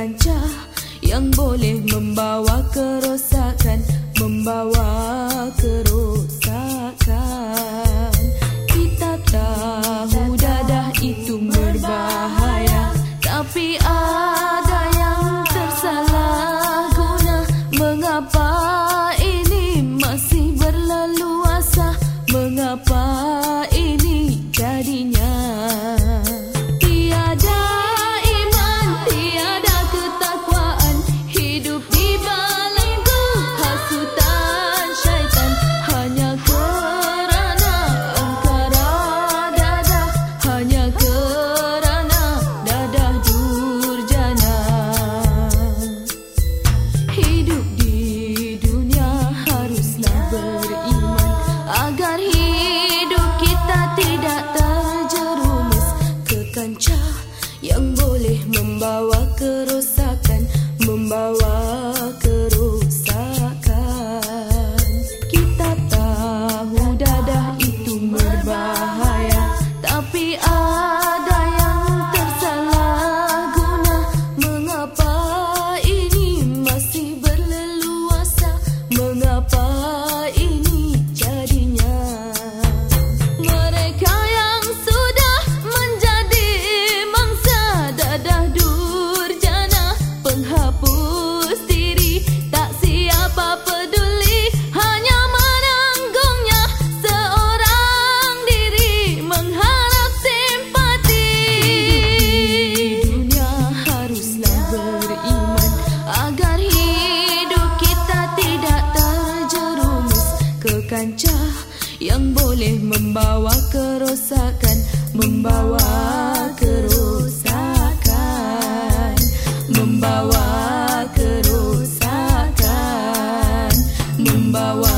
rancah yang boleh membawa kerosakan membawa kerosakan. Kita tahu dadah itu berbahaya tapi ada yang tersalah guna. Mengapa membawa